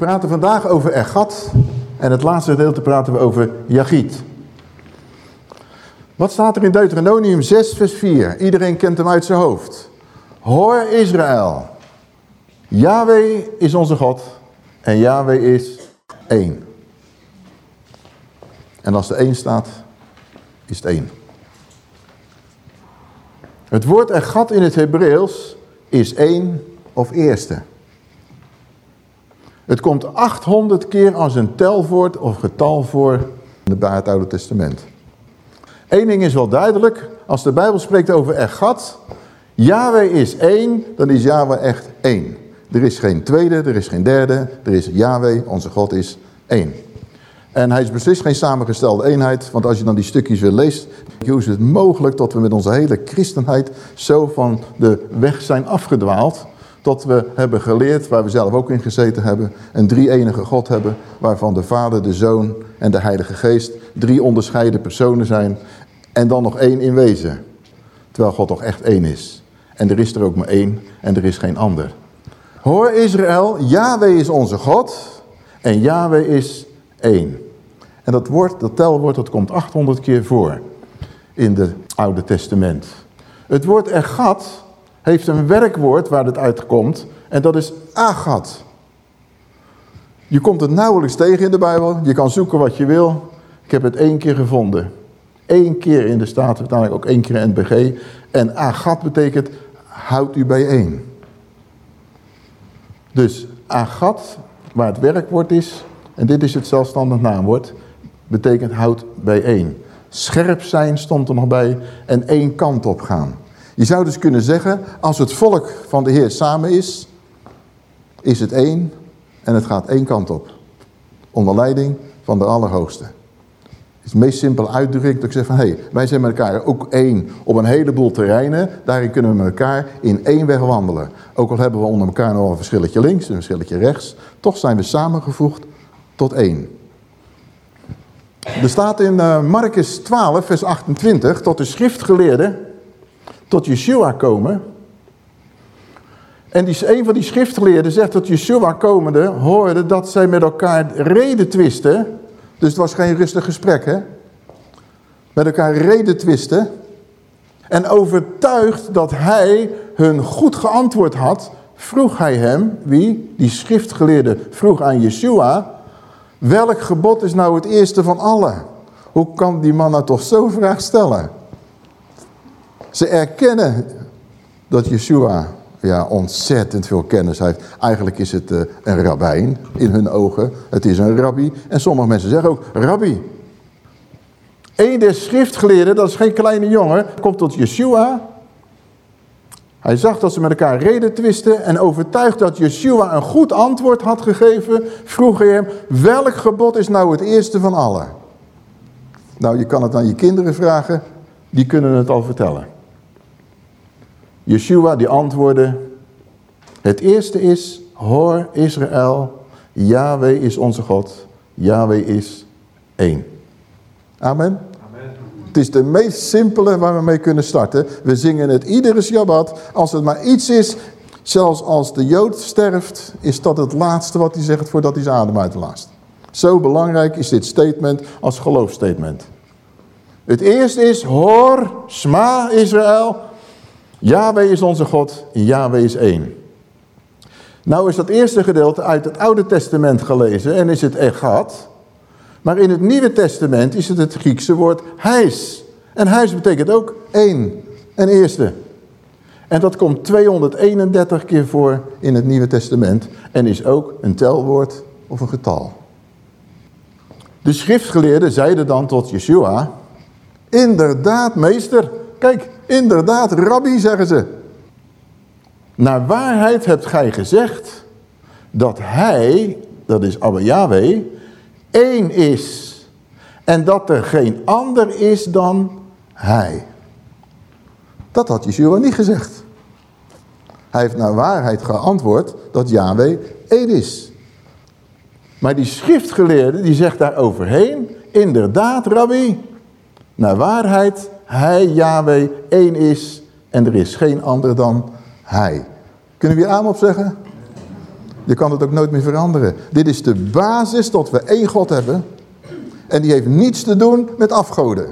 Praten vandaag over Ergat en het laatste gedeelte praten we over Jagiet. Wat staat er in Deuteronomium 6 vers 4? Iedereen kent hem uit zijn hoofd. Hoor Israël, Yahweh is onze God en Yahweh is één. En als er één staat, is het één. Het woord Ergat in het Hebreeuws is één of eerste. Het komt 800 keer als een telwoord of getal voor in het Oude Testament. Eén ding is wel duidelijk. Als de Bijbel spreekt over Echad, Yahweh is één, dan is Yahweh echt één. Er is geen tweede, er is geen derde, er is Yahweh, onze God is één. En hij is beslist geen samengestelde eenheid, want als je dan die stukjes weer leest, hoe is het mogelijk dat we met onze hele christenheid zo van de weg zijn afgedwaald, tot we hebben geleerd, waar we zelf ook in gezeten hebben, een drie-enige God hebben, waarvan de Vader, de Zoon en de Heilige Geest drie onderscheiden personen zijn en dan nog één in wezen. Terwijl God toch echt één is. En er is er ook maar één en er is geen ander. Hoor Israël, Yahweh is onze God en Yahweh is één. En dat woord, dat telwoord, dat komt 800 keer voor in het Oude Testament. Het woord ergat heeft een werkwoord waar het uitkomt en dat is agat. Je komt het nauwelijks tegen in de Bijbel, je kan zoeken wat je wil. Ik heb het één keer gevonden. Eén keer in de Statenvertaling, ook één keer in het BG. En agat betekent, houd u bijeen. Dus agat, waar het werkwoord is, en dit is het zelfstandig naamwoord, betekent houd bijeen. Scherp zijn stond er nog bij en één kant op gaan. Je zou dus kunnen zeggen, als het volk van de Heer samen is, is het één en het gaat één kant op. Onder leiding van de Allerhoogste. Het is de meest simpele uitdrukking dat ik zeg van, hé, hey, wij zijn met elkaar ook één op een heleboel terreinen. Daarin kunnen we met elkaar in één weg wandelen. Ook al hebben we onder elkaar nog een verschilletje links en een verschilletje rechts. Toch zijn we samengevoegd tot één. Er staat in uh, Marcus 12, vers 28, tot de schriftgeleerden tot Yeshua komen. En die, een van die schriftgeleerden zegt dat Yeshua komende hoorde dat zij met elkaar reden twisten. Dus het was geen rustig gesprek, hè? Met elkaar reden twisten. En overtuigd dat hij hun goed geantwoord had, vroeg hij hem, wie? Die schriftgeleerde vroeg aan Yeshua, welk gebod is nou het eerste van alle? Hoe kan die man nou toch zo'n vraag stellen? Ze erkennen dat Yeshua ja, ontzettend veel kennis heeft. Eigenlijk is het uh, een rabbijn in hun ogen. Het is een rabbi. En sommige mensen zeggen ook, rabbi. Een der schriftgeleerden, dat is geen kleine jongen, komt tot Yeshua. Hij zag dat ze met elkaar reden twisten en overtuigd dat Yeshua een goed antwoord had gegeven, vroeg hij hem, welk gebod is nou het eerste van alle? Nou, je kan het aan je kinderen vragen, die kunnen het al vertellen. Yeshua die antwoordde, het eerste is, hoor Israël, Yahweh is onze God, Yahweh is één. Amen. Amen. Het is de meest simpele waar we mee kunnen starten. We zingen het iedere Shabbat. Als het maar iets is, zelfs als de Jood sterft, is dat het laatste wat hij zegt voordat hij zijn adem uitlaat. Zo belangrijk is dit statement als geloofstatement. Het eerste is, hoor, sma Israël, Yahweh is onze God en Yahweh is één. Nou is dat eerste gedeelte uit het Oude Testament gelezen en is het Echad. Maar in het Nieuwe Testament is het het Griekse woord hijs. En hijs betekent ook één, een eerste. En dat komt 231 keer voor in het Nieuwe Testament en is ook een telwoord of een getal. De schriftgeleerden zeiden dan tot Yeshua, inderdaad meester, kijk, Inderdaad, rabbi, zeggen ze. Naar waarheid hebt gij gezegd dat hij, dat is Abba Yahweh, één is. En dat er geen ander is dan hij. Dat had Yeshua niet gezegd. Hij heeft naar waarheid geantwoord dat Yahweh één is. Maar die schriftgeleerde die zegt daar overheen, inderdaad rabbi, naar waarheid hij, Yahweh, één is en er is geen ander dan hij. Kunnen we hier aan op zeggen? Je kan het ook nooit meer veranderen. Dit is de basis dat we één God hebben. En die heeft niets te doen met afgoden.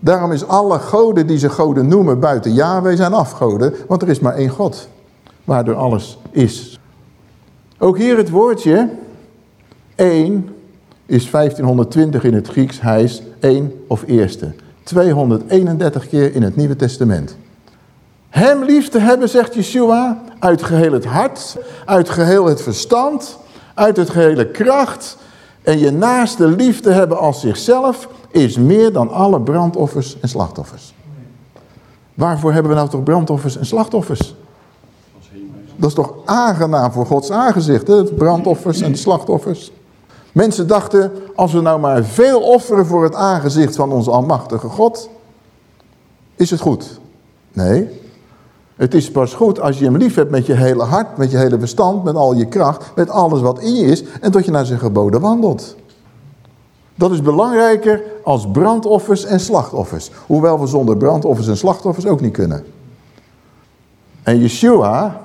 Daarom is alle goden die ze goden noemen buiten Yahweh zijn afgoden. Want er is maar één God. Waardoor alles is. Ook hier het woordje. één is 1520 in het Grieks. Hij is één of eerste. 231 keer in het Nieuwe Testament. Hem lief te hebben, zegt Yeshua, uit geheel het hart, uit geheel het verstand, uit het gehele kracht. En je naaste lief te hebben als zichzelf, is meer dan alle brandoffers en slachtoffers. Waarvoor hebben we nou toch brandoffers en slachtoffers? Dat is toch aangenaam voor Gods aangezicht, hè? brandoffers en slachtoffers. Mensen dachten, als we nou maar veel offeren voor het aangezicht van onze almachtige God, is het goed. Nee, het is pas goed als je hem lief hebt met je hele hart, met je hele verstand, met al je kracht, met alles wat in je is en dat je naar zijn geboden wandelt. Dat is belangrijker als brandoffers en slachtoffers. Hoewel we zonder brandoffers en slachtoffers ook niet kunnen. En Yeshua,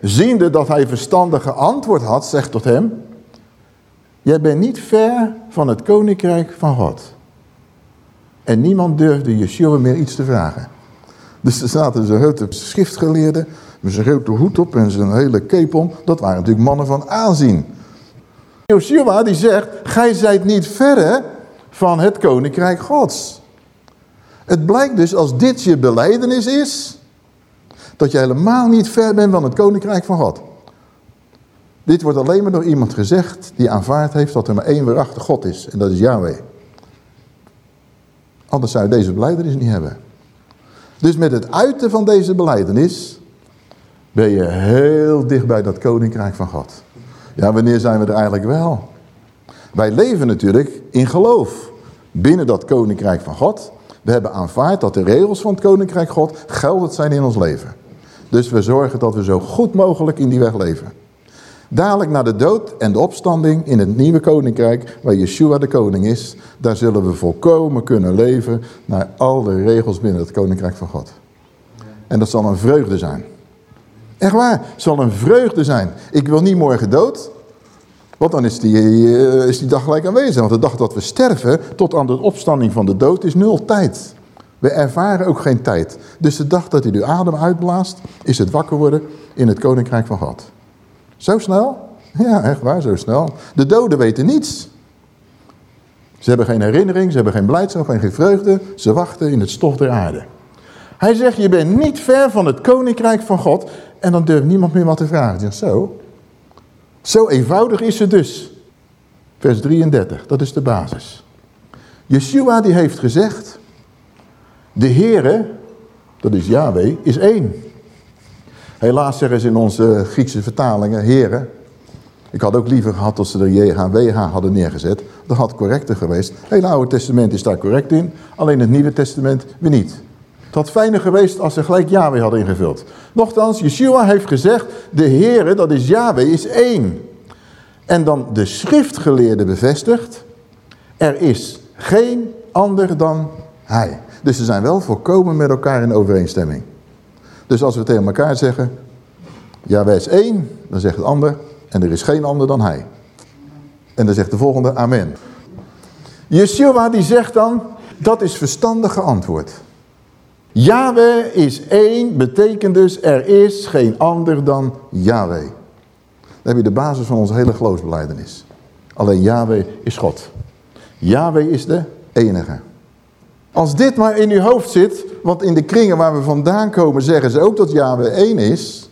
ziende dat hij verstandige antwoord had, zegt tot hem... Jij bent niet ver van het koninkrijk van God. En niemand durfde Yeshua meer iets te vragen. Dus er zaten zijn grote schriftgeleerden met zijn grote hoed op en zijn hele cape om. Dat waren natuurlijk mannen van aanzien. Joshua die zegt, gij zijt niet verre van het koninkrijk gods. Het blijkt dus als dit je beleidenis is, dat je helemaal niet ver bent van het koninkrijk van God. Dit wordt alleen maar door iemand gezegd die aanvaard heeft dat er maar één waarachtige God is. En dat is Yahweh. Anders zou je deze beleidenis niet hebben. Dus met het uiten van deze beleidenis ben je heel dicht bij dat koninkrijk van God. Ja, wanneer zijn we er eigenlijk wel? Wij leven natuurlijk in geloof binnen dat koninkrijk van God. We hebben aanvaard dat de regels van het koninkrijk God geldend zijn in ons leven. Dus we zorgen dat we zo goed mogelijk in die weg leven. Dadelijk na de dood en de opstanding in het nieuwe koninkrijk, waar Yeshua de koning is, daar zullen we volkomen kunnen leven naar al de regels binnen het koninkrijk van God. En dat zal een vreugde zijn. Echt waar, het zal een vreugde zijn. Ik wil niet morgen dood, want dan is die, eh, is die dag gelijk aanwezig. Want de dag dat we sterven, tot aan de opstanding van de dood, is nul tijd. We ervaren ook geen tijd. Dus de dag dat hij de adem uitblaast, is het wakker worden in het koninkrijk van God. Zo snel? Ja, echt waar, zo snel. De doden weten niets. Ze hebben geen herinnering, ze hebben geen blijdschap, geen vreugde. Ze wachten in het stof der aarde. Hij zegt, je bent niet ver van het koninkrijk van God. En dan durft niemand meer wat te vragen. Zegt, zo. Zo eenvoudig is het dus. Vers 33, dat is de basis. Yeshua die heeft gezegd, de Heere, dat is Yahweh, is één. Helaas zeggen ze in onze Griekse vertalingen, heren. Ik had ook liever gehad dat ze er JHWH hadden neergezet. Dat had correcter geweest. Het hele Oude Testament is daar correct in. Alleen het Nieuwe Testament weer niet. Het had fijner geweest als ze gelijk Yahweh hadden ingevuld. Nochtans, Yeshua heeft gezegd, de Heere, dat is Yahweh, is één. En dan de schriftgeleerde bevestigt, er is geen ander dan hij. Dus ze zijn wel volkomen met elkaar in overeenstemming. Dus als we tegen elkaar zeggen, wij is één, dan zegt het ander, en er is geen ander dan hij. En dan zegt de volgende, amen. Yeshua die zegt dan, dat is verstandig geantwoord. Yahweh is één, betekent dus er is geen ander dan Yahweh. Dan heb je de basis van onze hele geloofsbeleidenis. Alleen Yahweh is God. Yahweh is de enige. Als dit maar in uw hoofd zit, want in de kringen waar we vandaan komen zeggen ze ook dat Yahweh één is.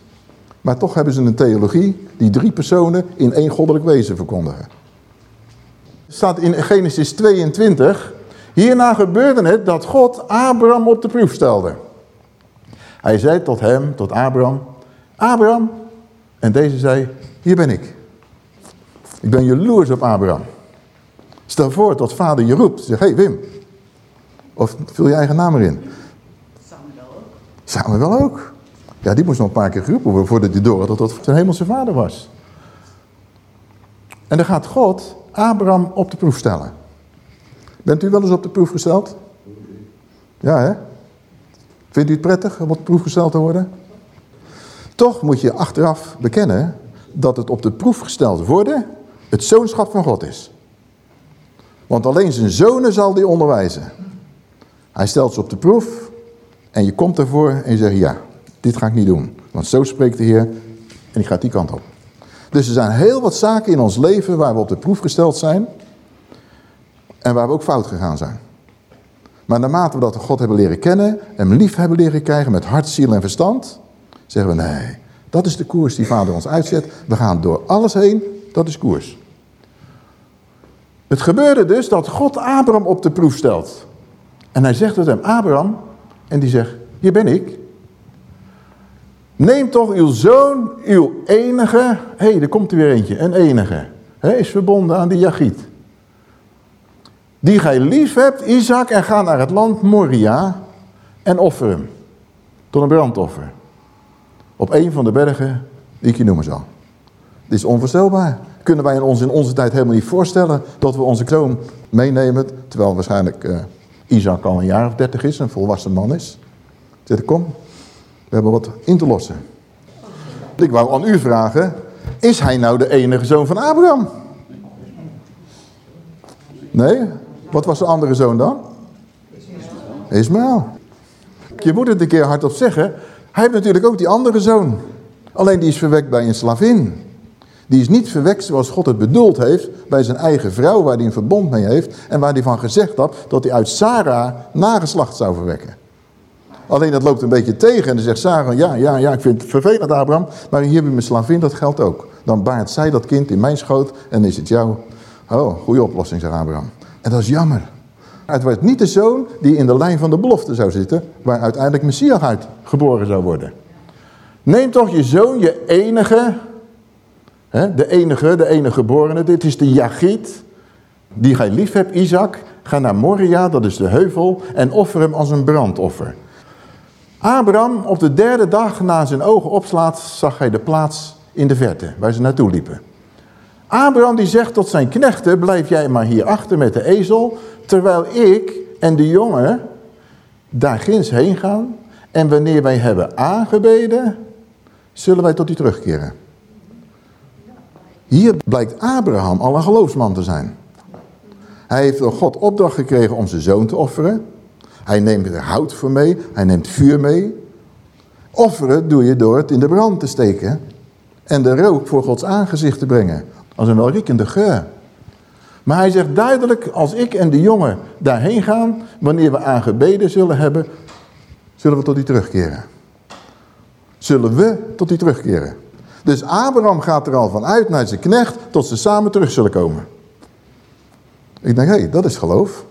Maar toch hebben ze een theologie die drie personen in één goddelijk wezen verkondigen. Het staat in Genesis 22. Hierna gebeurde het dat God Abraham op de proef stelde. Hij zei tot hem, tot Abraham, Abraham. En deze zei, hier ben ik. Ik ben jaloers op Abraham. Stel voor dat vader je roept. Zeg, hé hey Wim, of vul je eigen naam erin. Samuel ook. Samuel ook. Ja, die moest nog een paar keer geroepen worden voordat hij door had dat dat zijn hemelse vader was. En dan gaat God Abraham op de proef stellen. Bent u wel eens op de proef gesteld? Ja, hè? Vindt u het prettig om op de proef gesteld te worden? Toch moet je achteraf bekennen dat het op de proef gesteld worden het zoonschap van God is. Want alleen zijn zonen zal die onderwijzen. Hij stelt ze op de proef en je komt ervoor en je zegt ja, dit ga ik niet doen. Want zo spreekt de Heer en ik ga die kant op. Dus er zijn heel wat zaken in ons leven waar we op de proef gesteld zijn. En waar we ook fout gegaan zijn. Maar naarmate we dat God hebben leren kennen, hem lief hebben leren krijgen met hart, ziel en verstand, zeggen we nee, dat is de koers die vader ons uitzet. We gaan door alles heen, dat is koers. Het gebeurde dus dat God Abraham op de proef stelt. En hij zegt tot hem, Abraham, en die zegt, hier ben ik. Neem toch uw zoon, uw enige, hé, hey, er komt er weer eentje, een enige. Hij is verbonden aan die Jagiet. Die gij lief hebt, Isaac, en ga naar het land Moria en offer hem. Tot een brandoffer. Op een van de bergen die ik je noemen zal. Dit is onvoorstelbaar. Kunnen wij ons in onze tijd helemaal niet voorstellen dat we onze zoon meenemen. Terwijl waarschijnlijk uh, Isaac al een jaar of dertig is, een volwassen man is. Zegt, kom, we hebben wat in te lossen. Ik wou aan u vragen, is hij nou de enige zoon van Abraham? Nee? Wat was de andere zoon dan? Ismaël. Je moet het een keer hardop zeggen. Hij heeft natuurlijk ook die andere zoon. Alleen die is verwekt bij een slavin. Die is niet verwekt zoals God het bedoeld heeft bij zijn eigen vrouw waar hij een verbond mee heeft. En waar hij van gezegd had dat hij uit Sarah nageslacht zou verwekken. Alleen dat loopt een beetje tegen en dan zegt Sarah, ja, ja, ja, ik vind het vervelend Abraham, maar hier bij mijn slavin, dat geldt ook. Dan baart zij dat kind in mijn schoot en is het jou. Oh, goede oplossing, zegt Abraham. En dat is jammer. Het wordt niet de zoon die in de lijn van de belofte zou zitten, waar uiteindelijk Messias uit geboren zou worden. Neem toch je zoon, je enige, de enige, de enige geborene, dit is de Jagiet, die gij lief hebt, Isaac. Ga naar Moria, dat is de heuvel, en offer hem als een brandoffer. Abraham op de derde dag na zijn ogen opslaat, zag hij de plaats in de verte, waar ze naartoe liepen. Abraham die zegt tot zijn knechten, blijf jij maar hier achter met de ezel, terwijl ik en de jongen daar ginds heen gaan. En wanneer wij hebben aangebeden, zullen wij tot u terugkeren. Hier blijkt Abraham al een geloofsman te zijn. Hij heeft door God opdracht gekregen om zijn zoon te offeren. Hij neemt er hout voor mee, hij neemt vuur mee. Offeren doe je door het in de brand te steken en de rook voor Gods aangezicht te brengen. Als een welriekende geur. Maar hij zegt duidelijk, als ik en de jongen daarheen gaan, wanneer we aangebeden zullen hebben, zullen we tot die terugkeren. Zullen we tot die terugkeren. Dus Abraham gaat er al van uit naar zijn knecht, tot ze samen terug zullen komen. Ik denk, hé, hey, dat is geloof.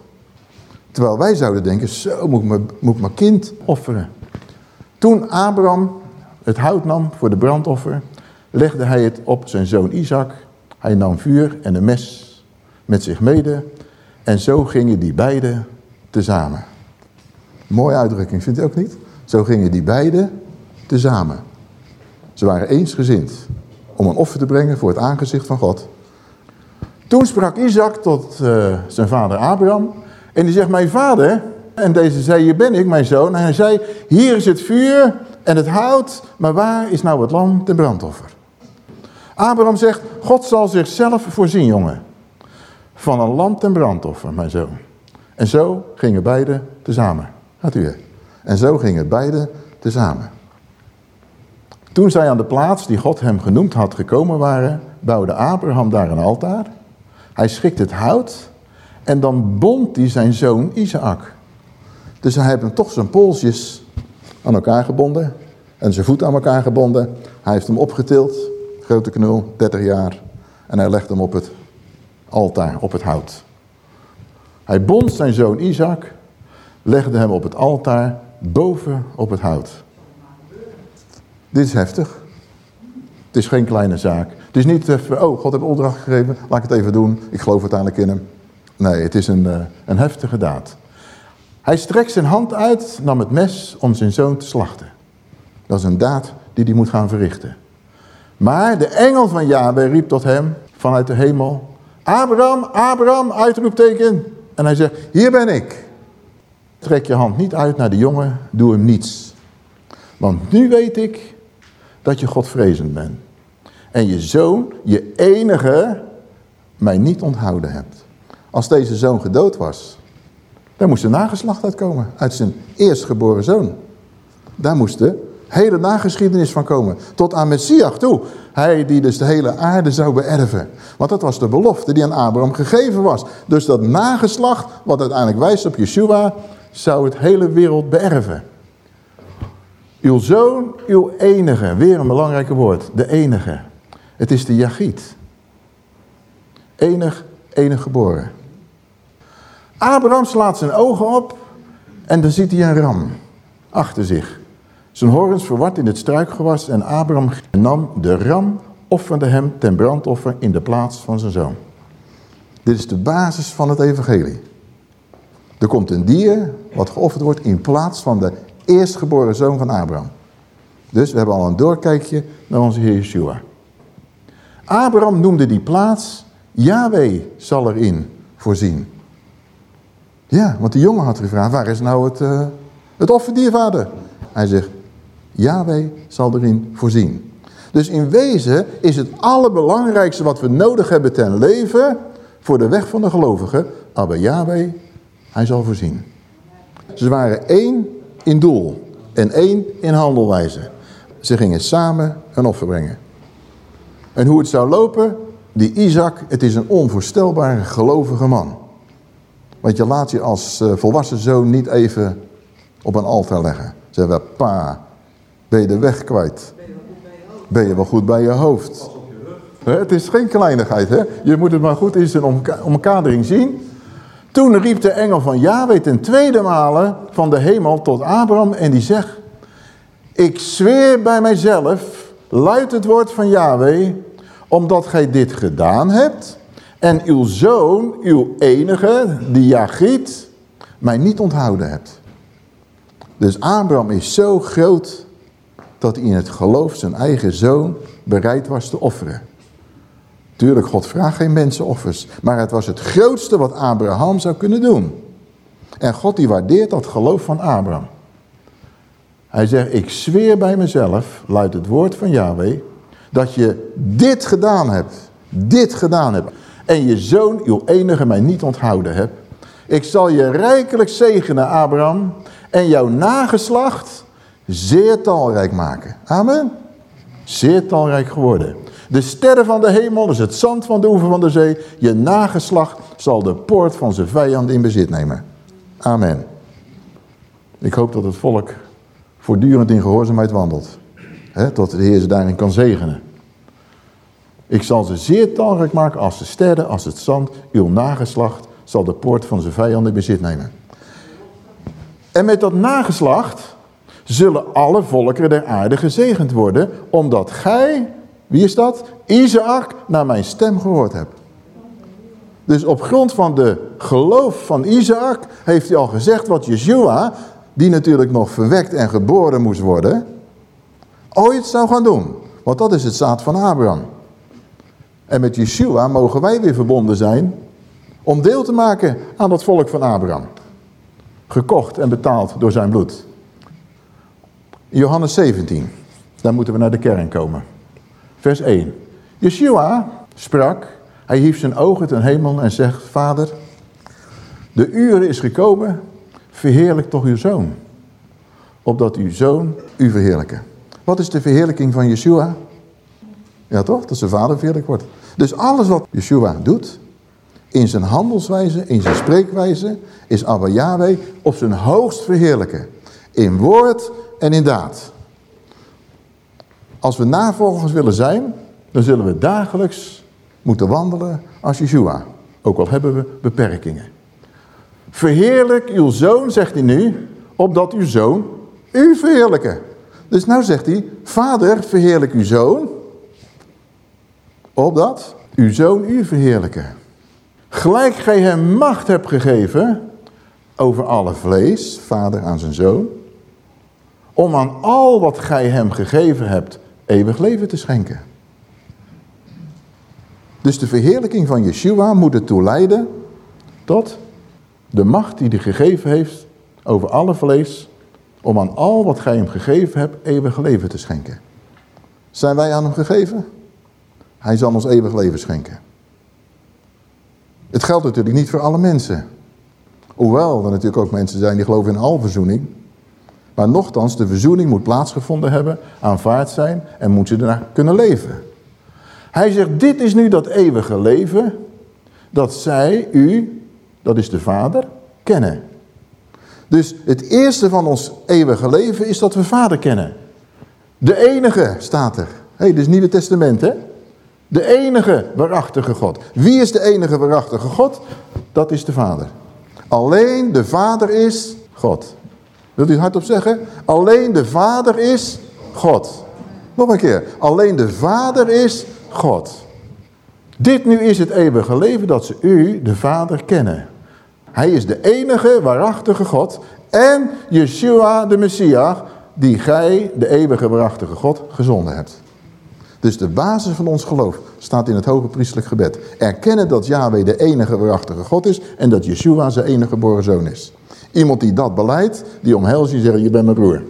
Terwijl wij zouden denken, zo moet ik, mijn, moet mijn kind offeren. Toen Abraham het hout nam voor de brandoffer, legde hij het op zijn zoon Isaac hij nam vuur en een mes met zich mede. En zo gingen die beiden tezamen. Mooie uitdrukking, vindt u ook niet? Zo gingen die beiden tezamen. Ze waren eensgezind om een offer te brengen voor het aangezicht van God. Toen sprak Isaac tot uh, zijn vader Abraham. En die zegt, mijn vader... En deze zei, hier ben ik, mijn zoon. En hij zei, hier is het vuur en het hout, maar waar is nou het lam ten brandoffer? Abraham zegt, God zal zichzelf voorzien, jongen. Van een lamp en brandoffer, mijn zoon. En zo gingen beiden tezamen. Gaat u. En zo gingen beiden tezamen. Toen zij aan de plaats die God hem genoemd had gekomen waren, bouwde Abraham daar een altaar. Hij schikte het hout en dan bond hij zijn zoon Isaac. Dus hij heeft hem toch zijn polsjes aan elkaar gebonden en zijn voet aan elkaar gebonden. Hij heeft hem opgetild grote knul, 30 jaar. En hij legt hem op het altaar, op het hout. Hij bond zijn zoon Isaac, legde hem op het altaar boven op het hout. Dit is heftig. Het is geen kleine zaak. Het is niet even, oh, God heeft opdracht gegeven, laat ik het even doen. Ik geloof uiteindelijk in hem. Nee, het is een, eh, een heftige daad. Hij strekt zijn hand uit, nam het mes om zijn zoon te slachten. Dat is een daad die hij moet gaan verrichten. Maar de engel van Yahweh riep tot hem vanuit de hemel. Abraham, Abraham, uitroepteken. En hij zegt, hier ben ik. Trek je hand niet uit naar de jongen, doe hem niets. Want nu weet ik dat je Godvrezend bent. En je zoon, je enige, mij niet onthouden hebt. Als deze zoon gedood was, dan moest de nageslacht uitkomen. Uit zijn eerstgeboren zoon. Daar moest de hele nageschiedenis van komen. Tot aan Messias toe. Hij die dus de hele aarde zou beërven. Want dat was de belofte die aan Abraham gegeven was. Dus dat nageslacht, wat uiteindelijk wijst op Yeshua, zou het hele wereld beërven. Uw zoon, uw enige. Weer een belangrijk woord. De enige. Het is de Jagiet. Enig, enig geboren. Abraham slaat zijn ogen op en dan ziet hij een ram achter zich. Zijn horens verward in het struikgewas en Abraham nam de ram, offerde hem ten brandoffer in de plaats van zijn zoon. Dit is de basis van het evangelie. Er komt een dier wat geofferd wordt in plaats van de eerstgeboren zoon van Abraham. Dus we hebben al een doorkijkje naar onze Heer Yeshua. Abraham noemde die plaats, Yahweh zal erin voorzien. Ja, want die jongen had gevraagd, waar is nou het, uh, het offerdier? Hij zegt, Yahweh zal erin voorzien. Dus in wezen is het allerbelangrijkste wat we nodig hebben ten leven... voor de weg van de gelovigen, aber Yahweh, hij zal voorzien. Ze waren één in doel en één in handelwijze. Ze gingen samen een offer brengen. En hoe het zou lopen, die Isaac, het is een onvoorstelbare gelovige man. Want je laat je als eh, volwassen zoon niet even op een altaar leggen. Zeggen we, pa, ben je de weg kwijt? Ben je wel goed bij je hoofd? Het is geen kleinigheid, hè? Je moet het maar goed in zijn omkadering zien. Toen riep de engel van Yahweh ten tweede malen van de hemel tot Abraham en die zegt... Ik zweer bij mijzelf, luidt het woord van Yahweh, omdat gij dit gedaan hebt en uw zoon, uw enige, die Jagiet, mij niet onthouden hebt. Dus Abraham is zo groot dat hij in het geloof zijn eigen zoon bereid was te offeren. Tuurlijk, God vraagt geen mensenoffers, maar het was het grootste wat Abraham zou kunnen doen. En God die waardeert dat geloof van Abraham. Hij zegt, ik zweer bij mezelf, luidt het woord van Yahweh, dat je dit gedaan hebt. Dit gedaan hebt. En je zoon, uw enige, mij niet onthouden hebt. Ik zal je rijkelijk zegenen, Abraham, en jouw nageslacht zeer talrijk maken. Amen. Zeer talrijk geworden. De sterren van de hemel, dus het zand van de oever van de zee. Je nageslacht zal de poort van zijn vijand in bezit nemen. Amen. Ik hoop dat het volk voortdurend in gehoorzaamheid wandelt. He, tot de Heer ze daarin kan zegenen. Ik zal ze zeer talrijk maken als de sterren, als het zand. Uw nageslacht zal de poort van zijn vijanden in bezit nemen. En met dat nageslacht zullen alle volkeren der aarde gezegend worden, omdat gij, wie is dat? Isaac, naar mijn stem gehoord hebt. Dus op grond van de geloof van Isaac heeft hij al gezegd wat Yeshua, die natuurlijk nog verwekt en geboren moest worden, ooit zou gaan doen. Want dat is het zaad van Abraham. En met Yeshua mogen wij weer verbonden zijn om deel te maken aan dat volk van Abraham. Gekocht en betaald door zijn bloed. Johannes 17, daar moeten we naar de kern komen. Vers 1. Yeshua sprak, hij hief zijn ogen ten hemel en zegt, Vader, de uur is gekomen, verheerlijk toch uw zoon. Opdat uw zoon u verheerlijken. Wat is de verheerlijking van Yeshua? Ja toch? Dat zijn vader verheerlijk wordt. Dus alles wat Yeshua doet, in zijn handelswijze, in zijn spreekwijze, is Abba Yahweh op zijn hoogst verheerlijken. In woord en in daad. Als we navolgers willen zijn, dan zullen we dagelijks moeten wandelen als Yeshua. Ook al hebben we beperkingen. Verheerlijk uw zoon, zegt hij nu, opdat uw zoon u verheerlijken. Dus nou zegt hij, vader verheerlijk uw zoon, opdat uw zoon u verheerlijken. Gelijk gij hem macht hebt gegeven over alle vlees, vader aan zijn zoon, om aan al wat gij hem gegeven hebt eeuwig leven te schenken. Dus de verheerlijking van Yeshua moet ertoe leiden tot de macht die hij gegeven heeft over alle vlees, om aan al wat gij hem gegeven hebt eeuwig leven te schenken. Zijn wij aan hem gegeven? Hij zal ons eeuwig leven schenken. Het geldt natuurlijk niet voor alle mensen. Hoewel er natuurlijk ook mensen zijn die geloven in alverzoening. Maar nochtans, de verzoening moet plaatsgevonden hebben, aanvaard zijn en moet ze daarna kunnen leven. Hij zegt, dit is nu dat eeuwige leven, dat zij, u, dat is de Vader, kennen. Dus het eerste van ons eeuwige leven is dat we Vader kennen. De enige staat er. Hé, hey, dit is Nieuwe Testament, hè? De enige waarachtige God. Wie is de enige waarachtige God? Dat is de Vader. Alleen de Vader is God. Wilt u hardop zeggen? Alleen de Vader is God. Nog een keer. Alleen de Vader is God. Dit nu is het eeuwige leven dat ze u, de Vader, kennen. Hij is de enige waarachtige God en Yeshua de Messias die gij, de eeuwige waarachtige God, gezonden hebt. Dus de basis van ons geloof staat in het hoge priestelijk gebed. Erkennen dat Yahweh de enige waarachtige God is en dat Yeshua zijn enige geboren zoon is. Iemand die dat beleidt, die omhelst je zegt, je bent mijn broer.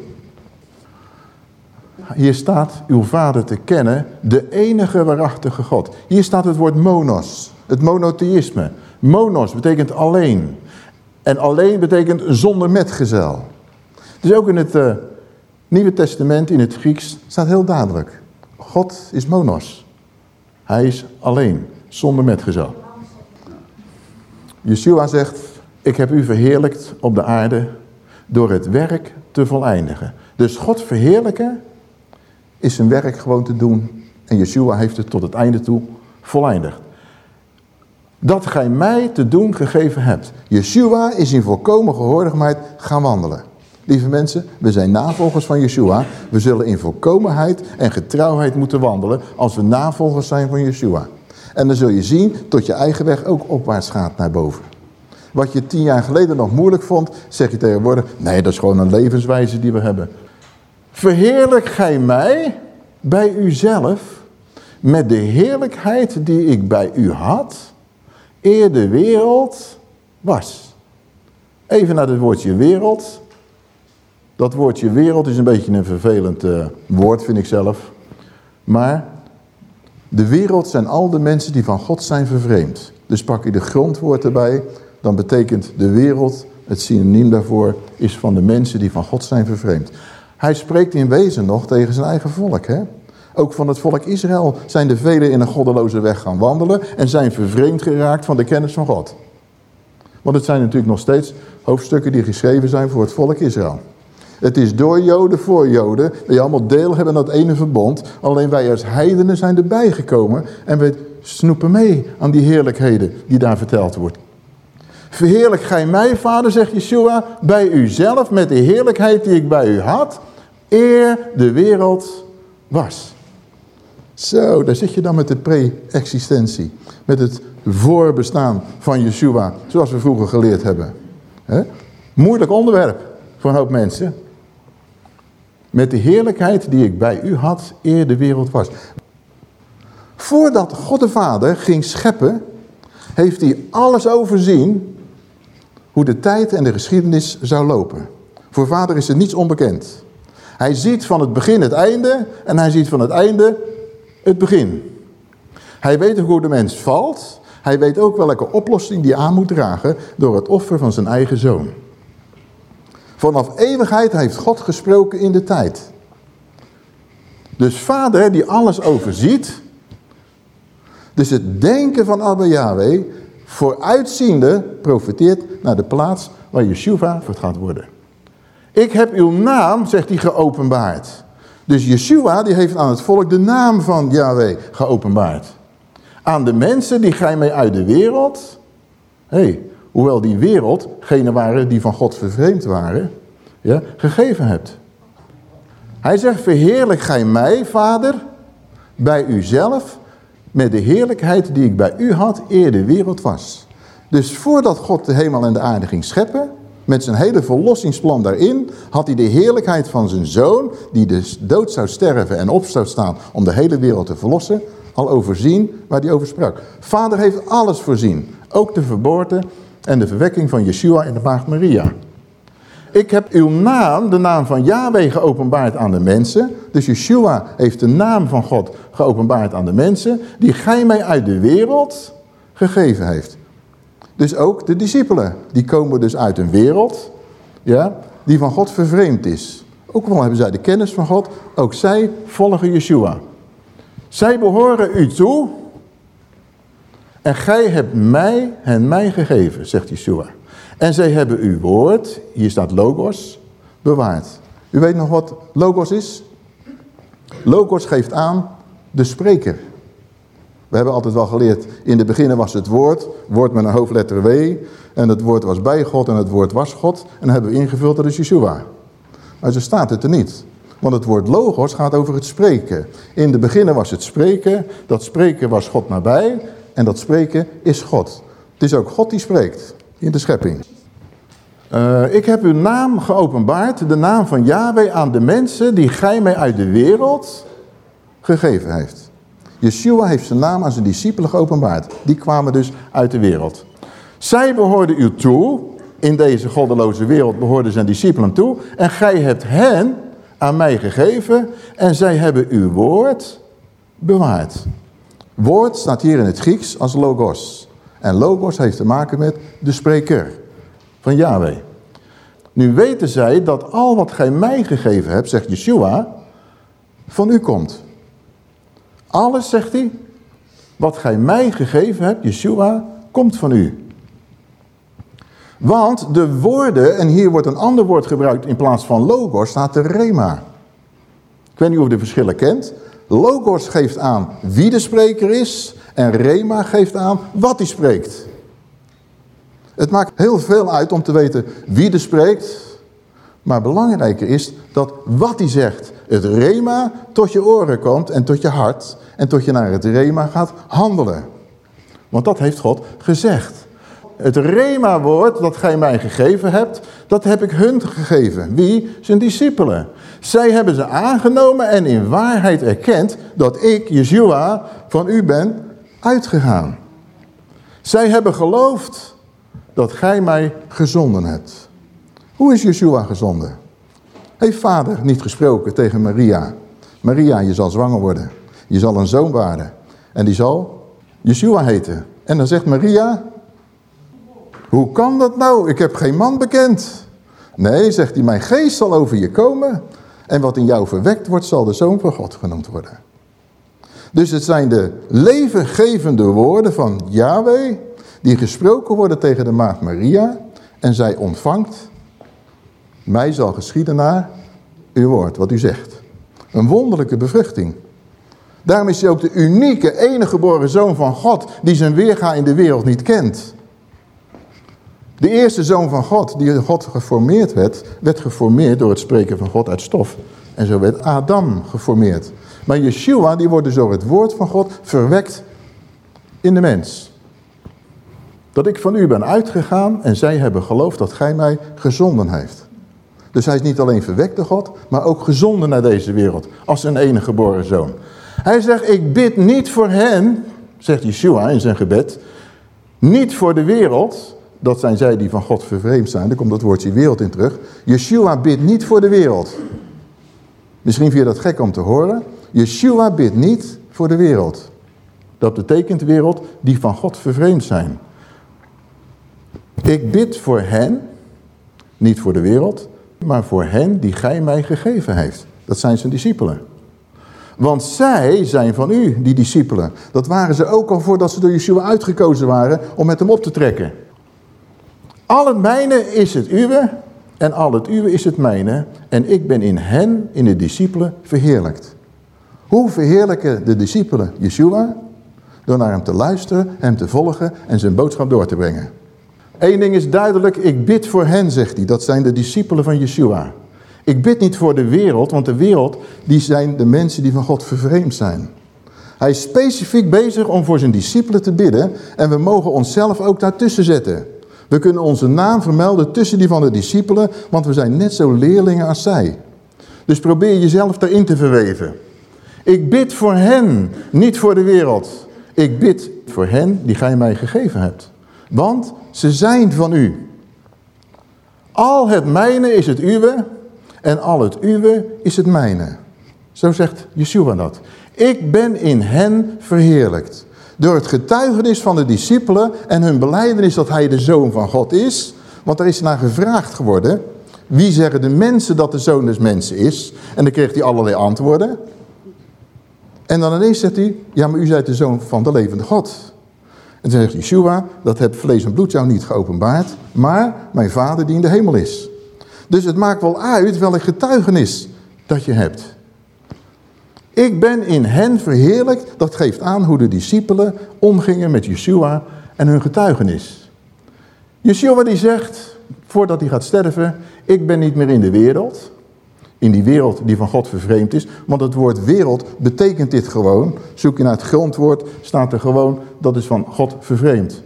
Hier staat uw vader te kennen, de enige waarachtige God. Hier staat het woord monos, het monotheïsme. Monos betekent alleen. En alleen betekent zonder metgezel. Dus ook in het uh, Nieuwe Testament, in het Grieks, staat heel duidelijk. God is monos. Hij is alleen, zonder metgezel. Yeshua zegt, ik heb u verheerlijkt op de aarde door het werk te voleindigen. Dus God verheerlijken is zijn werk gewoon te doen. En Yeshua heeft het tot het einde toe voleindigd. Dat gij mij te doen gegeven hebt. Yeshua is in volkomen gehoorzaamheid gaan wandelen. Lieve mensen, we zijn navolgers van Yeshua. We zullen in volkomenheid en getrouwheid moeten wandelen als we navolgers zijn van Yeshua. En dan zul je zien tot je eigen weg ook opwaarts gaat naar boven. Wat je tien jaar geleden nog moeilijk vond, zeg je tegenwoordig, nee dat is gewoon een levenswijze die we hebben. Verheerlijk gij mij bij uzelf met de heerlijkheid die ik bij u had, eer de wereld was. Even naar het woordje wereld. Dat woordje wereld is een beetje een vervelend uh, woord, vind ik zelf. Maar de wereld zijn al de mensen die van God zijn vervreemd. Dus pak je de grondwoord erbij, dan betekent de wereld, het synoniem daarvoor, is van de mensen die van God zijn vervreemd. Hij spreekt in wezen nog tegen zijn eigen volk. Hè? Ook van het volk Israël zijn de velen in een goddeloze weg gaan wandelen en zijn vervreemd geraakt van de kennis van God. Want het zijn natuurlijk nog steeds hoofdstukken die geschreven zijn voor het volk Israël. Het is door Joden voor Joden, die allemaal deel hebben aan dat ene verbond. Alleen wij als heidenen zijn erbij gekomen en we snoepen mee aan die heerlijkheden die daar verteld wordt. Verheerlijk gij mij, vader, zegt Yeshua, bij uzelf met de heerlijkheid die ik bij u had, eer de wereld was. Zo, daar zit je dan met de pre-existentie. Met het voorbestaan van Yeshua, zoals we vroeger geleerd hebben. He? Moeilijk onderwerp voor een hoop mensen. Met de heerlijkheid die ik bij u had, eer de wereld was. Voordat God de Vader ging scheppen, heeft hij alles overzien hoe de tijd en de geschiedenis zou lopen. Voor vader is er niets onbekend. Hij ziet van het begin het einde en hij ziet van het einde het begin. Hij weet hoe de mens valt. Hij weet ook welke oplossing die aan moet dragen door het offer van zijn eigen zoon. Vanaf eeuwigheid heeft God gesproken in de tijd. Dus vader die alles overziet. Dus het denken van Abba Yahweh vooruitziende profiteert naar de plaats waar Yeshua gaat worden. Ik heb uw naam, zegt hij, geopenbaard. Dus Yeshua die heeft aan het volk de naam van Yahweh geopenbaard. Aan de mensen die gij mij uit de wereld... hey, hoewel die wereld gene waren die van God vervreemd waren... Ja, gegeven hebt. Hij zegt, verheerlijk gij mij, vader, bij uzelf... met de heerlijkheid die ik bij u had eer de wereld was. Dus voordat God de hemel en de aarde ging scheppen met zijn hele verlossingsplan daarin had hij de heerlijkheid van zijn zoon, die dus dood zou sterven en op zou staan om de hele wereld te verlossen, al overzien waar hij over sprak. Vader heeft alles voorzien, ook de verboorte en de verwekking van Yeshua en de maagd Maria. Ik heb uw naam, de naam van Yahweh, geopenbaard aan de mensen. Dus Yeshua heeft de naam van God geopenbaard aan de mensen, die gij mij uit de wereld gegeven heeft. Dus ook de discipelen, die komen dus uit een wereld, ja, die van God vervreemd is. Ook al hebben zij de kennis van God, ook zij volgen Yeshua. Zij behoren u toe en gij hebt mij hen mij gegeven, zegt Yeshua. En zij hebben uw woord, hier staat logos, bewaard. U weet nog wat logos is? Logos geeft aan de spreker. We hebben altijd wel geleerd, in de beginnen was het woord, woord met een hoofdletter W. En het woord was bij God en het woord was God. En dan hebben we ingevuld, dat is Yeshua. Maar zo staat het er niet. Want het woord logos gaat over het spreken. In de beginnen was het spreken, dat spreken was God nabij. En dat spreken is God. Het is ook God die spreekt in de schepping. Uh, ik heb uw naam geopenbaard, de naam van Yahweh aan de mensen die gij mij uit de wereld gegeven heeft. Yeshua heeft zijn naam aan zijn discipelen geopenbaard. Die kwamen dus uit de wereld. Zij behoorden u toe, in deze goddeloze wereld behoorden zijn discipelen toe. En gij hebt hen aan mij gegeven en zij hebben uw woord bewaard. Woord staat hier in het Grieks als logos. En logos heeft te maken met de spreker van Yahweh. Nu weten zij dat al wat gij mij gegeven hebt, zegt Yeshua, van u komt. Alles, zegt hij, wat gij mij gegeven hebt, Yeshua, komt van u. Want de woorden, en hier wordt een ander woord gebruikt in plaats van logos, staat er rema. Ik weet niet of je de verschillen kent. Logos geeft aan wie de spreker is en rema geeft aan wat hij spreekt. Het maakt heel veel uit om te weten wie er spreekt. Maar belangrijker is dat wat hij zegt, het rema, tot je oren komt en tot je hart. En tot je naar het rema gaat handelen. Want dat heeft God gezegd. Het rema-woord dat gij mij gegeven hebt, dat heb ik hun gegeven. Wie? Zijn discipelen. Zij hebben ze aangenomen en in waarheid erkend dat ik, Yeshua, van u ben uitgegaan. Zij hebben geloofd dat gij mij gezonden hebt. Hoe is Yeshua gezonden? Heeft vader niet gesproken tegen Maria? Maria, je zal zwanger worden. Je zal een zoon baren. En die zal Yeshua heten. En dan zegt Maria, hoe kan dat nou? Ik heb geen man bekend. Nee, zegt hij, mijn geest zal over je komen. En wat in jou verwekt wordt, zal de Zoon van God genoemd worden. Dus het zijn de levengevende woorden van Yahweh... die gesproken worden tegen de maagd Maria... en zij ontvangt... mij zal geschieden naar uw woord, wat u zegt. Een wonderlijke bevruchting. Daarom is hij ook de unieke, enige geboren zoon van God... die zijn weerga in de wereld niet kent... De eerste zoon van God, die God geformeerd werd, werd geformeerd door het spreken van God uit stof. En zo werd Adam geformeerd. Maar Yeshua, die wordt dus door het woord van God verwekt in de mens. Dat ik van u ben uitgegaan en zij hebben geloofd dat gij mij gezonden heeft. Dus hij is niet alleen verwekte God, maar ook gezonden naar deze wereld. Als een enige geboren zoon. Hij zegt, ik bid niet voor hen, zegt Yeshua in zijn gebed, niet voor de wereld, dat zijn zij die van God vervreemd zijn. Daar komt dat woordje wereld in terug. Yeshua bidt niet voor de wereld. Misschien vind je dat gek om te horen. Yeshua bidt niet voor de wereld. Dat betekent wereld die van God vervreemd zijn. Ik bid voor hen, niet voor de wereld, maar voor hen die gij mij gegeven heeft. Dat zijn zijn discipelen. Want zij zijn van u, die discipelen. Dat waren ze ook al voordat ze door Yeshua uitgekozen waren om met hem op te trekken. Al het mijne is het uwe en al het uwe is het mijne. En ik ben in hen, in de discipelen, verheerlijkt. Hoe verheerlijken de discipelen Yeshua? Door naar hem te luisteren, hem te volgen en zijn boodschap door te brengen. Eén ding is duidelijk, ik bid voor hen, zegt hij. Dat zijn de discipelen van Yeshua. Ik bid niet voor de wereld, want de wereld die zijn de mensen die van God vervreemd zijn. Hij is specifiek bezig om voor zijn discipelen te bidden en we mogen onszelf ook daartussen zetten. We kunnen onze naam vermelden tussen die van de discipelen, want we zijn net zo leerlingen als zij. Dus probeer jezelf daarin te verweven. Ik bid voor hen, niet voor de wereld. Ik bid voor hen die gij mij gegeven hebt. Want ze zijn van u. Al het mijne is het uwe en al het uwe is het mijne. Zo zegt Yeshua dat. Ik ben in hen verheerlijkt. Door het getuigenis van de discipelen en hun beleidenis dat hij de zoon van God is. Want er is naar gevraagd geworden. Wie zeggen de mensen dat de zoon des mensen is? En dan kreeg hij allerlei antwoorden. En dan ineens zegt hij, ja maar u zijt de zoon van de levende God. En dan zegt Yeshua, dat het vlees en bloed jou niet geopenbaard, maar mijn vader die in de hemel is. Dus het maakt wel uit welk getuigenis dat je hebt. Ik ben in hen verheerlijkt, dat geeft aan hoe de discipelen omgingen met Yeshua en hun getuigenis. Yeshua die zegt, voordat hij gaat sterven, ik ben niet meer in de wereld, in die wereld die van God vervreemd is. Want het woord wereld betekent dit gewoon. Zoek je naar het grondwoord, staat er gewoon, dat is van God vervreemd.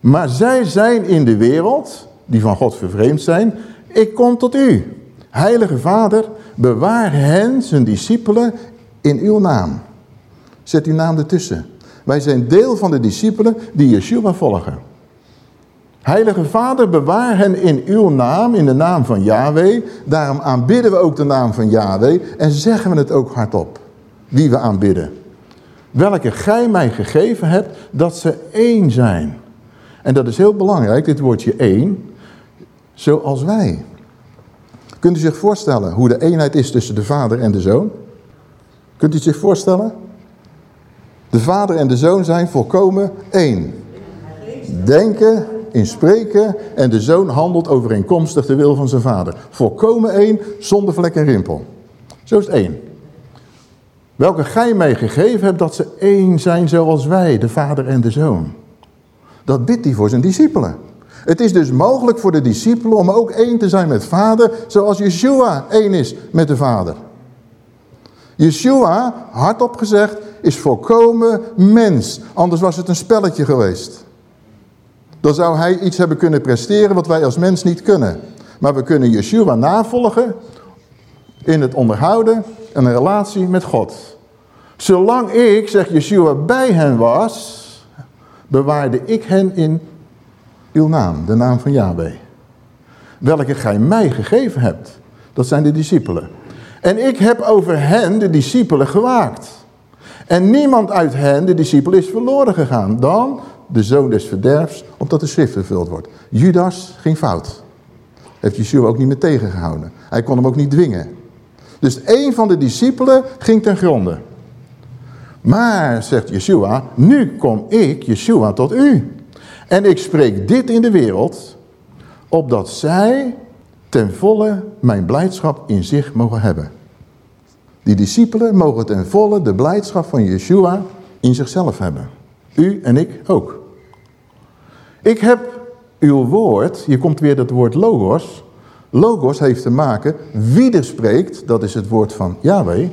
Maar zij zijn in de wereld, die van God vervreemd zijn. Ik kom tot u. Heilige Vader, bewaar hen, zijn discipelen, in uw naam. Zet uw naam ertussen. Wij zijn deel van de discipelen die Yeshua volgen. Heilige Vader, bewaar hen in uw naam, in de naam van Yahweh. Daarom aanbidden we ook de naam van Yahweh en zeggen we het ook hardop, wie we aanbidden. Welke gij mij gegeven hebt, dat ze één zijn. En dat is heel belangrijk, dit woordje één, zoals wij. Kunt u zich voorstellen hoe de eenheid is tussen de vader en de zoon? Kunt u zich voorstellen? De vader en de zoon zijn volkomen één. Denken, in spreken en de zoon handelt overeenkomstig de wil van zijn vader. Volkomen één, zonder vlek en rimpel. Zo is het één. Welke gij mij gegeven hebt, dat ze één zijn zoals wij, de vader en de zoon. Dat bidt hij voor zijn discipelen. Het is dus mogelijk voor de discipelen om ook één te zijn met vader, zoals Yeshua één is met de vader. Yeshua, hardop gezegd, is volkomen mens. Anders was het een spelletje geweest. Dan zou hij iets hebben kunnen presteren wat wij als mens niet kunnen. Maar we kunnen Yeshua navolgen in het onderhouden en een relatie met God. Zolang ik, zegt Yeshua, bij hen was, bewaarde ik hen in uw naam, de naam van Yahweh. Welke gij mij gegeven hebt, dat zijn de discipelen. En ik heb over hen, de discipelen, gewaakt. En niemand uit hen, de discipel, is verloren gegaan. Dan de zoon des verderfs, opdat de schrift vervuld wordt. Judas ging fout. Heeft Yeshua ook niet meer tegengehouden. Hij kon hem ook niet dwingen. Dus een van de discipelen ging ten gronde. Maar, zegt Yeshua, nu kom ik, Yeshua, tot u. En ik spreek dit in de wereld, opdat zij ten volle mijn blijdschap in zich mogen hebben. Die discipelen mogen ten volle de blijdschap van Yeshua in zichzelf hebben. U en ik ook. Ik heb uw woord, hier komt weer dat woord logos. Logos heeft te maken, wie er spreekt, dat is het woord van Yahweh.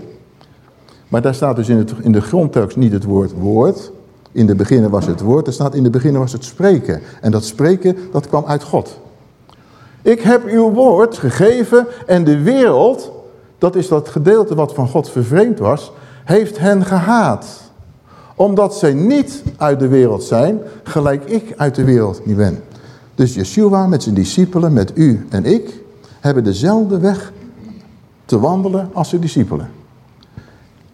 Maar daar staat dus in, in de grondtekst niet het woord woord. In de beginnen was het woord, er staat in de beginnen was het spreken. En dat spreken, dat kwam uit God. Ik heb uw woord gegeven en de wereld, dat is dat gedeelte wat van God vervreemd was, heeft hen gehaat omdat zij niet uit de wereld zijn, gelijk ik uit de wereld niet ben. Dus Yeshua met zijn discipelen, met u en ik, hebben dezelfde weg te wandelen als de discipelen.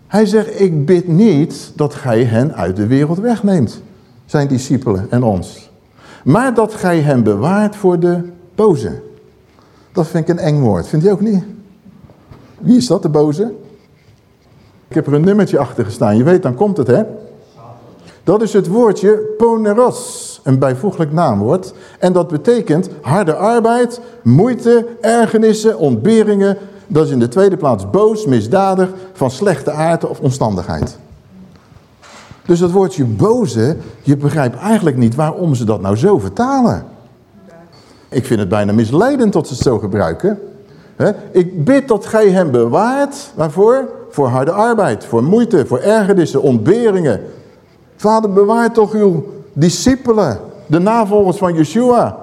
Hij zegt, ik bid niet dat gij hen uit de wereld wegneemt, zijn discipelen en ons. Maar dat gij hen bewaart voor de boze. Dat vind ik een eng woord, vindt u ook niet? Wie is dat, de boze? Ik heb er een nummertje achter gestaan, je weet, dan komt het, hè? Dat is het woordje poneros, een bijvoeglijk naamwoord. En dat betekent harde arbeid, moeite, ergernissen, ontberingen. Dat is in de tweede plaats boos, misdadig, van slechte aard of omstandigheid. Dus dat woordje boze, je begrijpt eigenlijk niet waarom ze dat nou zo vertalen. Ik vind het bijna misleidend dat ze het zo gebruiken. Ik bid dat gij hem bewaart. Waarvoor? Voor harde arbeid, voor moeite, voor ergernissen, ontberingen, Vader, bewaar toch uw discipelen, de navolgers van Yeshua.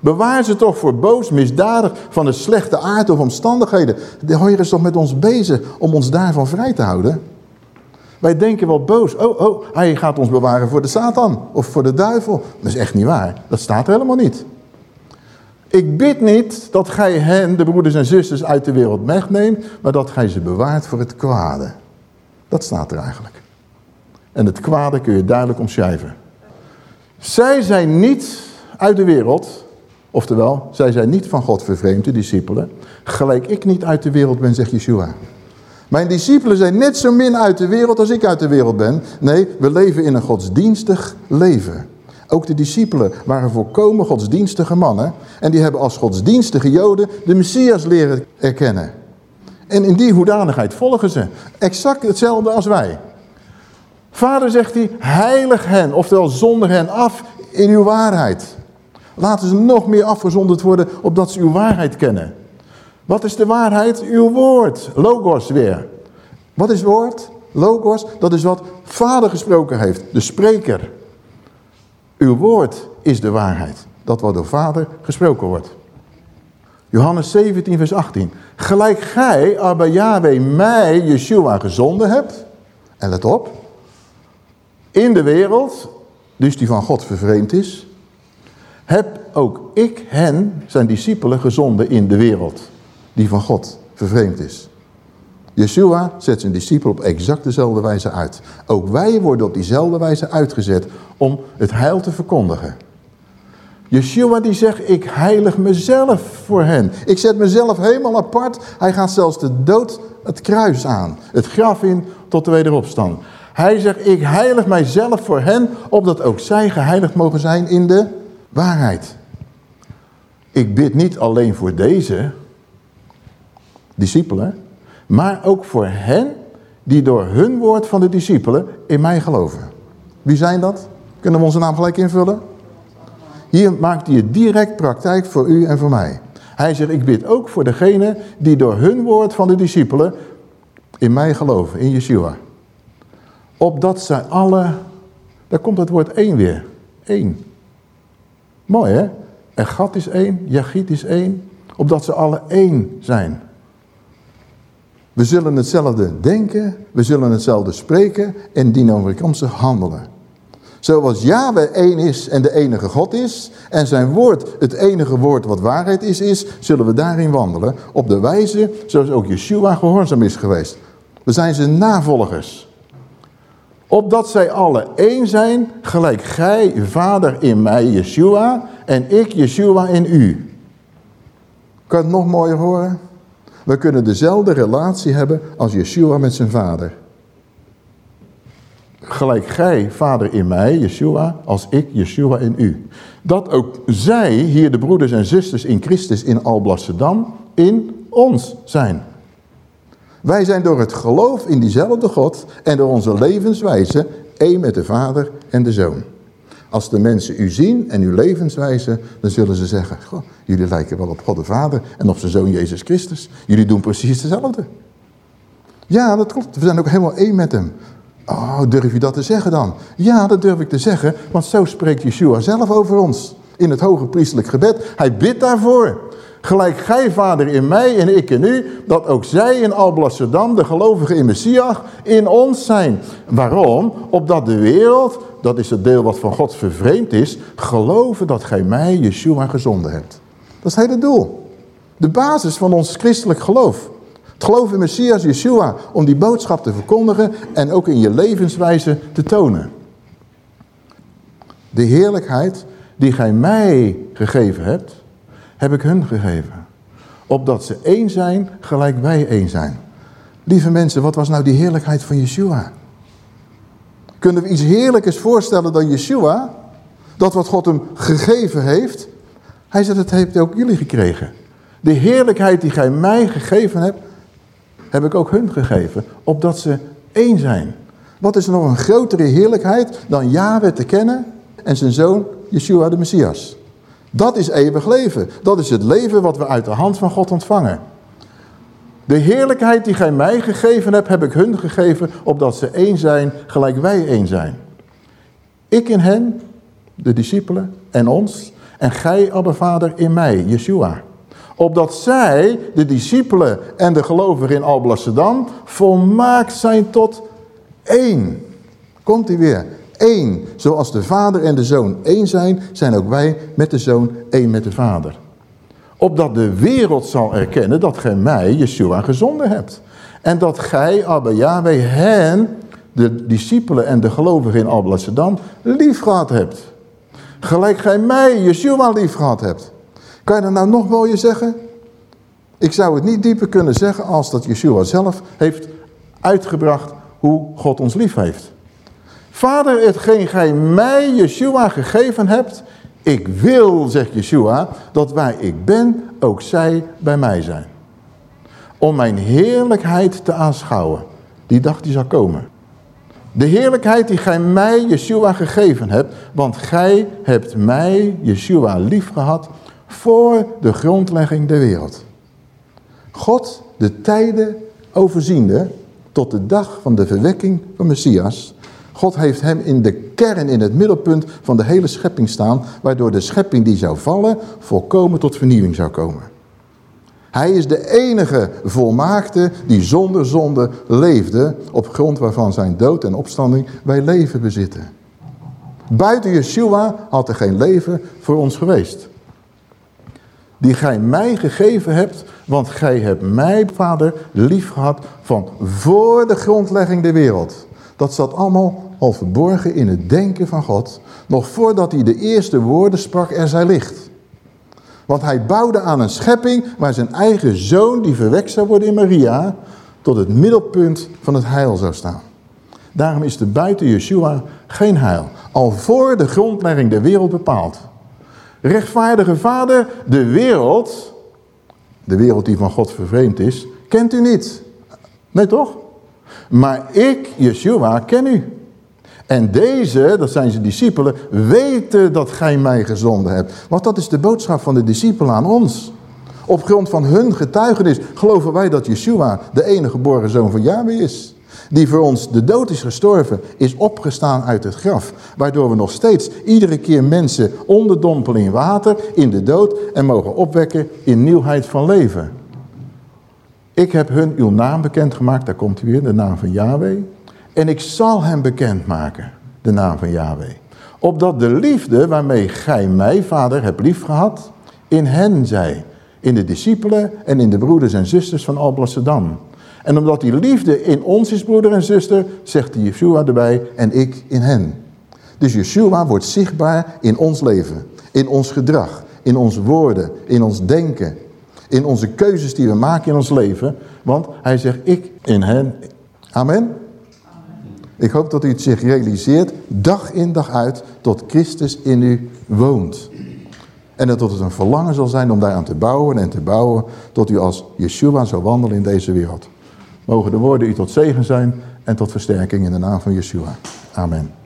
Bewaar ze toch voor boos, misdadig, van de slechte aard of omstandigheden. De Heer is toch met ons bezig om ons daarvan vrij te houden? Wij denken wel boos. Oh, oh, hij gaat ons bewaren voor de Satan of voor de duivel. Dat is echt niet waar. Dat staat er helemaal niet. Ik bid niet dat gij hen, de broeders en zusters, uit de wereld wegneemt, maar dat gij ze bewaart voor het kwade. Dat staat er eigenlijk. En het kwade kun je duidelijk omschrijven. Zij zijn niet uit de wereld, oftewel, zij zijn niet van God vervreemd, de discipelen, gelijk ik niet uit de wereld ben, zegt Yeshua. Mijn discipelen zijn net zo min uit de wereld als ik uit de wereld ben. Nee, we leven in een godsdienstig leven. Ook de discipelen waren volkomen godsdienstige mannen. En die hebben als godsdienstige joden de Messias leren erkennen. En in die hoedanigheid volgen ze. Exact hetzelfde als wij. Vader zegt hij, heilig hen, oftewel zonder hen af in uw waarheid. Laten ze nog meer afgezonderd worden, opdat ze uw waarheid kennen. Wat is de waarheid? Uw woord. Logos weer. Wat is woord? Logos, dat is wat vader gesproken heeft. De spreker. Uw woord is de waarheid. Dat wat door vader gesproken wordt. Johannes 17 vers 18. Gelijk gij, Abba Yahweh, mij, Yeshua, gezonden hebt. En let op. In de wereld, dus die van God vervreemd is. Heb ook ik hen, zijn discipelen, gezonden in de wereld die van God vervreemd is. Yeshua zet zijn discipel op exact dezelfde wijze uit. Ook wij worden op diezelfde wijze uitgezet om het heil te verkondigen. Yeshua die zegt, ik heilig mezelf voor hen. Ik zet mezelf helemaal apart. Hij gaat zelfs de dood het kruis aan. Het graf in tot de wederopstand. Hij zegt, ik heilig mijzelf voor hen, opdat ook zij geheiligd mogen zijn in de waarheid. Ik bid niet alleen voor deze, discipelen, maar ook voor hen die door hun woord van de discipelen in mij geloven. Wie zijn dat? Kunnen we onze naam gelijk invullen? Hier maakt hij het direct praktijk voor u en voor mij. Hij zegt, ik bid ook voor degene die door hun woord van de discipelen in mij geloven, in Yeshua. Opdat zij alle, daar komt het woord één weer, één. Mooi hè? Gat is één, Jachit is één, opdat ze alle één zijn. We zullen hetzelfde denken, we zullen hetzelfde spreken en dienovereenkomstig handelen. Zoals Yahweh één is en de enige God is en zijn woord het enige woord wat waarheid is, is, zullen we daarin wandelen op de wijze zoals ook Yeshua gehoorzaam is geweest. We zijn zijn navolgers. Opdat zij alle één zijn, gelijk gij, vader in mij, Yeshua, en ik, Yeshua, in u. Kan het nog mooier horen? We kunnen dezelfde relatie hebben als Yeshua met zijn vader. Gelijk gij, vader in mij, Yeshua, als ik, Yeshua in u. Dat ook zij, hier de broeders en zusters in Christus in Alblasserdam, in ons zijn. Wij zijn door het geloof in diezelfde God en door onze levenswijze één met de Vader en de Zoon. Als de mensen u zien en uw levenswijze, dan zullen ze zeggen, goh, jullie lijken wel op God de Vader en op zijn Zoon Jezus Christus. Jullie doen precies hetzelfde. Ja, dat klopt. We zijn ook helemaal één met hem. Oh, durf je dat te zeggen dan? Ja, dat durf ik te zeggen, want zo spreekt Yeshua zelf over ons. In het hoge priestelijk gebed. Hij bidt daarvoor. Gelijk gij, vader, in mij en ik in u, dat ook zij in Alblasserdam, de gelovigen in Messias, in ons zijn. Waarom? Opdat de wereld, dat is het deel wat van God vervreemd is, geloven dat gij mij, Yeshua, gezonden hebt. Dat is het hele doel. De basis van ons christelijk geloof. Het geloof in Messias, Yeshua, om die boodschap te verkondigen en ook in je levenswijze te tonen. De heerlijkheid die gij mij gegeven hebt, heb ik hun gegeven. Opdat ze één zijn, gelijk wij één zijn. Lieve mensen, wat was nou die heerlijkheid van Yeshua? Kunnen we iets heerlijkers voorstellen dan Yeshua? Dat wat God hem gegeven heeft. Hij zegt, het heeft ook jullie gekregen. De heerlijkheid die gij mij gegeven hebt, heb ik ook hun gegeven. Opdat ze één zijn. Wat is er nog een grotere heerlijkheid dan Yahweh te kennen en zijn zoon Yeshua de Messias? Dat is eeuwig leven. Dat is het leven wat we uit de hand van God ontvangen. De heerlijkheid die gij mij gegeven hebt, heb ik hun gegeven, opdat ze één zijn, gelijk wij één zijn. Ik in hen, de discipelen, en ons, en gij, Abba Vader, in mij, Yeshua. Opdat zij, de discipelen en de gelovigen in Alblasserdam, volmaakt zijn tot één. Komt hij weer. Eén. Zoals de vader en de zoon één zijn, zijn ook wij met de zoon één met de vader. Opdat de wereld zal erkennen dat gij mij, Yeshua, gezonden hebt. En dat gij, Abba Yahweh, hen, de discipelen en de gelovigen in Alblasserdam, lief gehad hebt. Gelijk gij mij, Yeshua, lief gehad hebt. Kan je dat nou nog mooier zeggen? Ik zou het niet dieper kunnen zeggen als dat Yeshua zelf heeft uitgebracht hoe God ons lief heeft. Vader, hetgeen gij mij, Yeshua, gegeven hebt, ik wil, zegt Yeshua, dat waar ik ben, ook zij bij mij zijn. Om mijn heerlijkheid te aanschouwen. Die dag die zal komen. De heerlijkheid die gij mij, Yeshua, gegeven hebt. Want gij hebt mij, Yeshua, lief gehad voor de grondlegging der wereld. God, de tijden overziende, tot de dag van de verwekking van Messias, God heeft hem in de kern, in het middelpunt van de hele schepping staan, waardoor de schepping die zou vallen, volkomen tot vernieuwing zou komen. Hij is de enige volmaakte die zonder zonde leefde, op grond waarvan zijn dood en opstanding wij leven bezitten. Buiten Yeshua had er geen leven voor ons geweest. Die gij mij gegeven hebt, want gij hebt mij, vader, lief gehad van voor de grondlegging der wereld. Dat zat allemaal al verborgen in het denken van God, nog voordat hij de eerste woorden sprak, er zij licht. Want hij bouwde aan een schepping waar zijn eigen zoon, die verwekt zou worden in Maria, tot het middelpunt van het heil zou staan. Daarom is er buiten Yeshua geen heil, al voor de grondlegging der wereld bepaald. Rechtvaardige vader, de wereld, de wereld die van God vervreemd is, kent u niet. Nee toch? Maar ik, Yeshua, ken u. En deze, dat zijn zijn discipelen, weten dat gij mij gezonden hebt. Want dat is de boodschap van de discipelen aan ons. Op grond van hun getuigenis geloven wij dat Yeshua de enige geboren zoon van Yahweh is. Die voor ons de dood is gestorven, is opgestaan uit het graf. Waardoor we nog steeds iedere keer mensen onderdompelen in water, in de dood en mogen opwekken in nieuwheid van leven. Ik heb hun uw naam bekendgemaakt, daar komt hij weer, de naam van Yahweh. En ik zal hem bekendmaken, de naam van Yahweh. Opdat de liefde waarmee gij mij, vader, hebt liefgehad, in hen zij. In de discipelen en in de broeders en zusters van Alblasserdam. En omdat die liefde in ons is, broeder en zuster, zegt de Yeshua erbij, en ik in hen. Dus Yeshua wordt zichtbaar in ons leven, in ons gedrag, in onze woorden, in ons denken, in onze keuzes die we maken in ons leven. Want hij zegt, ik in hen. Amen. Ik hoop dat u het zich realiseert, dag in dag uit, tot Christus in u woont. En dat het een verlangen zal zijn om daaraan te bouwen en te bouwen, tot u als Yeshua zou wandelen in deze wereld. Mogen de woorden u tot zegen zijn en tot versterking in de naam van Yeshua. Amen.